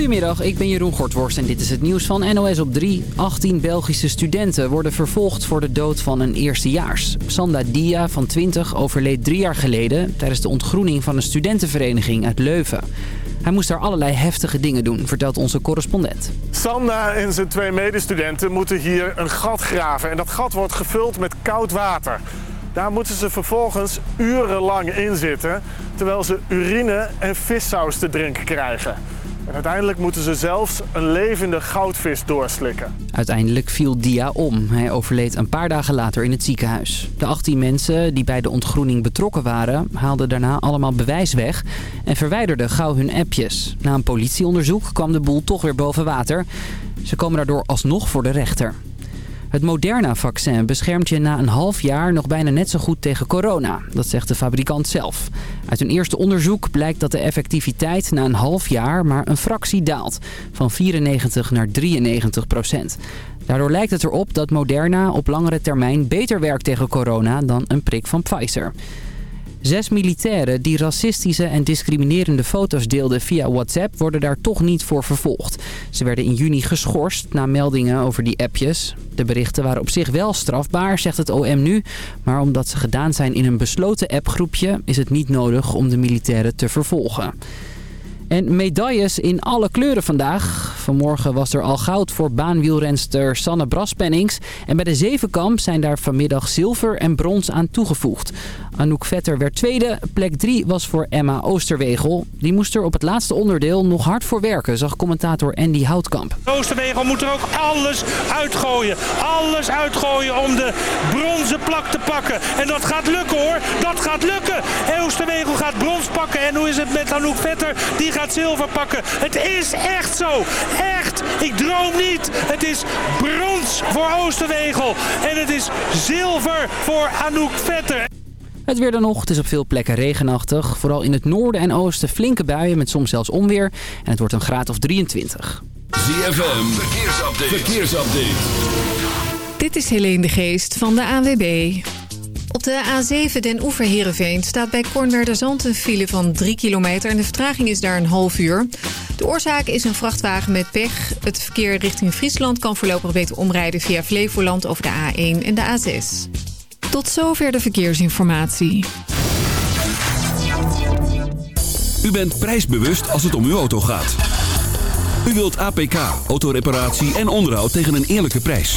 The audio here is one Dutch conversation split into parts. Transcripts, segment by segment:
Goedemiddag, ik ben Jeroen Gortworst en dit is het nieuws van NOS op 3. 18 Belgische studenten worden vervolgd voor de dood van een eerstejaars. Sanda Dia van 20 overleed drie jaar geleden tijdens de ontgroening van een studentenvereniging uit Leuven. Hij moest daar allerlei heftige dingen doen, vertelt onze correspondent. Sanda en zijn twee medestudenten moeten hier een gat graven. En dat gat wordt gevuld met koud water. Daar moeten ze vervolgens urenlang in zitten, terwijl ze urine en vissaus te drinken krijgen. Uiteindelijk moeten ze zelfs een levende goudvis doorslikken. Uiteindelijk viel Dia om. Hij overleed een paar dagen later in het ziekenhuis. De 18 mensen die bij de ontgroening betrokken waren... haalden daarna allemaal bewijs weg en verwijderden gauw hun appjes. Na een politieonderzoek kwam de boel toch weer boven water. Ze komen daardoor alsnog voor de rechter. Het Moderna-vaccin beschermt je na een half jaar nog bijna net zo goed tegen corona. Dat zegt de fabrikant zelf. Uit een eerste onderzoek blijkt dat de effectiviteit na een half jaar maar een fractie daalt. Van 94 naar 93 procent. Daardoor lijkt het erop dat Moderna op langere termijn beter werkt tegen corona dan een prik van Pfizer. Zes militairen die racistische en discriminerende foto's deelden via WhatsApp worden daar toch niet voor vervolgd. Ze werden in juni geschorst na meldingen over die appjes. De berichten waren op zich wel strafbaar, zegt het OM nu. Maar omdat ze gedaan zijn in een besloten appgroepje is het niet nodig om de militairen te vervolgen. En medailles in alle kleuren vandaag. Vanmorgen was er al goud voor baanwielrenster Sanne Braspennings. En bij de zevenkamp zijn daar vanmiddag zilver en brons aan toegevoegd. Anouk Vetter werd tweede. Plek 3 was voor Emma Oosterwegel. Die moest er op het laatste onderdeel nog hard voor werken, zag commentator Andy Houtkamp. Oosterwegel moet er ook alles uitgooien. Alles uitgooien om de bronzen plak te pakken. En dat gaat lukken hoor. Dat gaat lukken. Oosterwegel gaat brons pakken. En hoe is het met Anouk Vetter? Die gaat zilver pakken. Het is echt zo. Echt. Ik droom niet. Het is brons voor Oosterwegel. En het is zilver voor Anouk Vetter. Het weer dan nog. Het is op veel plekken regenachtig. Vooral in het noorden en oosten flinke buien met soms zelfs onweer. En het wordt een graad of 23. ZFM, verkeersupdate. verkeersupdate. Dit is Helene de Geest van de ANWB. Op de A7 Den Oever Heerenveen staat bij Kornwerderzand een file van 3 kilometer... en de vertraging is daar een half uur. De oorzaak is een vrachtwagen met pech. Het verkeer richting Friesland kan voorlopig beter omrijden via Flevoland over de A1 en de A6. Tot zover de verkeersinformatie. U bent prijsbewust als het om uw auto gaat. U wilt APK, autoreparatie en onderhoud tegen een eerlijke prijs.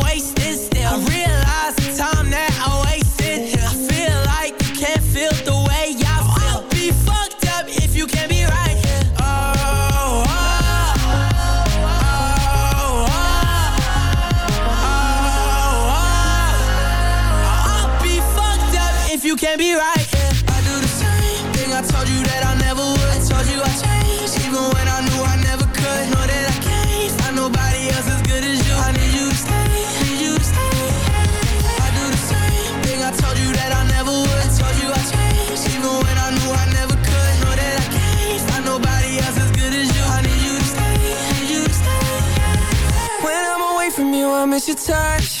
your touch.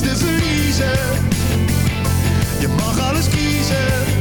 Niks te verliezen. Je mag alles kiezen.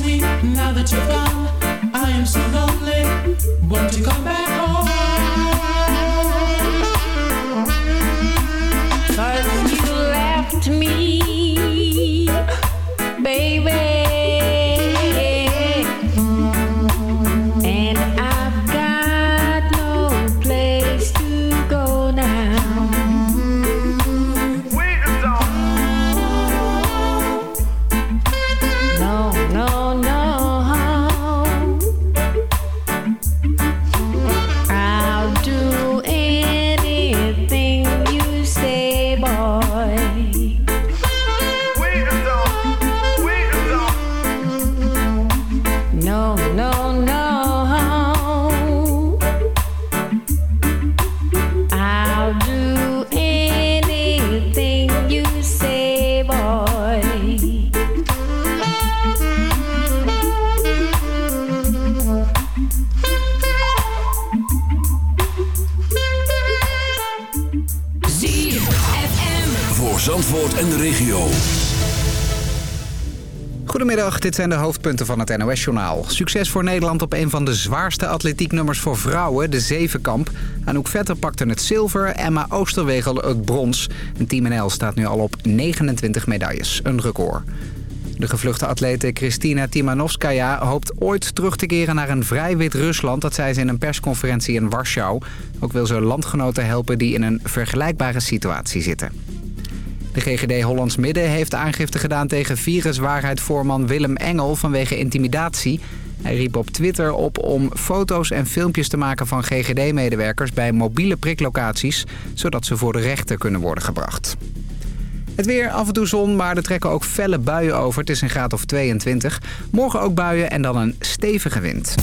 Me, now that you're gone, I am so lonely. Won't you come back dit zijn de hoofdpunten van het NOS-journaal. Succes voor Nederland op een van de zwaarste atletieknummers voor vrouwen, de zevenkamp. Anouk Vetter pakte het zilver, Emma Oosterwegel het brons. En Team NL staat nu al op 29 medailles, een record. De gevluchte atlete Kristina Timanovskaya hoopt ooit terug te keren naar een vrij wit Rusland. Dat zei ze in een persconferentie in Warschau. Ook wil ze landgenoten helpen die in een vergelijkbare situatie zitten. De GGD Hollands Midden heeft aangifte gedaan tegen viruswaarheid-voorman Willem Engel vanwege intimidatie. Hij riep op Twitter op om foto's en filmpjes te maken van GGD-medewerkers bij mobiele priklocaties, zodat ze voor de rechter kunnen worden gebracht. Het weer, af en toe zon, maar er trekken ook felle buien over. Het is een graad of 22. Morgen ook buien en dan een stevige wind.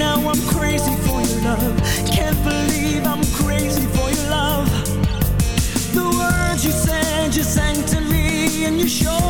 Now I'm crazy for your love. Can't believe I'm crazy for your love. The words you said, you sang to me, and you showed.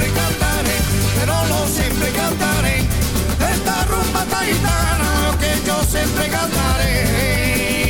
siempre cantaré, pero no siempre cantaré, esta rumba taitana, que yo siempre cantaré.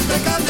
sempre cantando.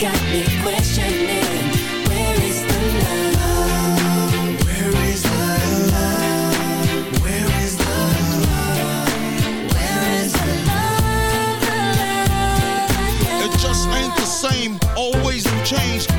got me, questioning.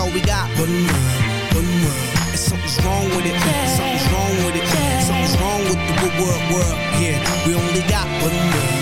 All we got. One world, one world. And something's wrong with it. Something's wrong with it. Something's wrong with the good world, world. Yeah, we only got one world,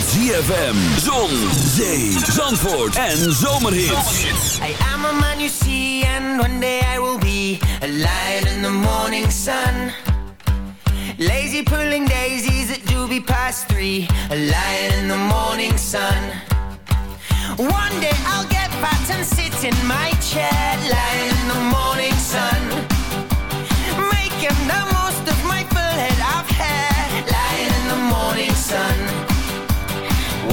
ZFM, Zon, Zee, Zandvoort en. I am a man you see, and one day I will be a lion in the morning sun. Lazy pulling daisies at doobie past three, a lion in the morning sun. One day I'll get fat and sit in my chair, lying in the morning sun.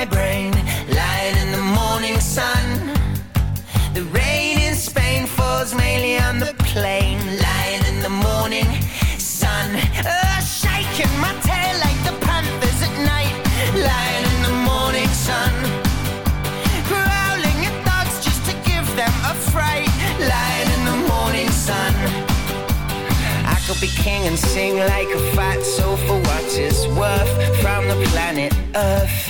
My brain. Lying in the morning sun. The rain in Spain falls mainly on the plain. Lying in the morning sun. Uh, shaking my tail like the panthers at night. Lying in the morning sun. Growling at dogs just to give them a fright. Lying in the morning sun. I could be king and sing like a fat soul for what it's worth from the planet Earth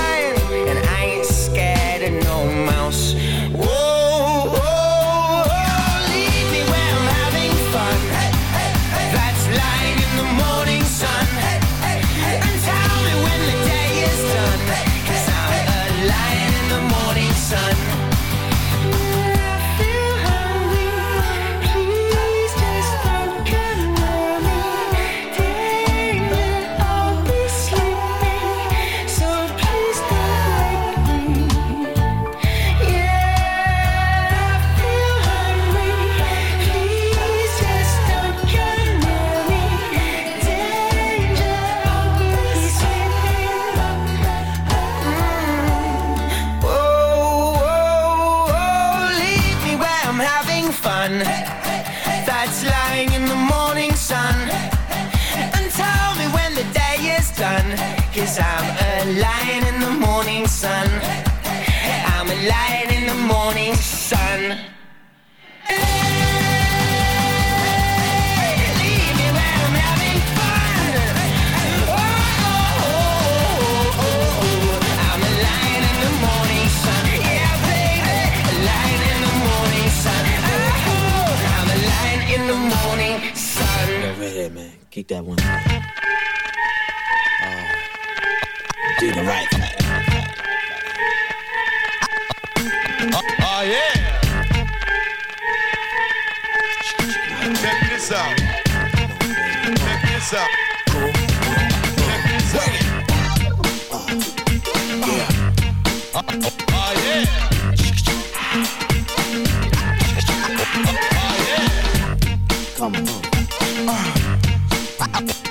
man. That one. Uh, do the right thing. Oh, yeah. Check this out. Check this out. Check this out. Oh, yeah. Oh, yeah. Come on. Oh, up.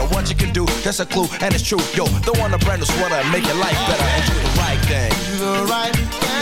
And what you can do, that's a clue, and it's true. Yo, don't want a brand new sweater and make your life better and do the right thing. Do the right thing.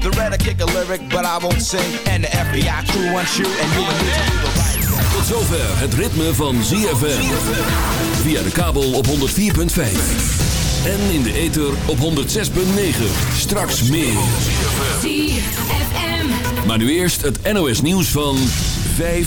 The red I kick a lyric, but I won't sing. And the FBI crew wants you and you and me to do the right. Tot zover het ritme van ZFM. Via de kabel op 104.5. En in de ether op 106.9. Straks meer. ZFM. Maar nu eerst het NOS nieuws van 5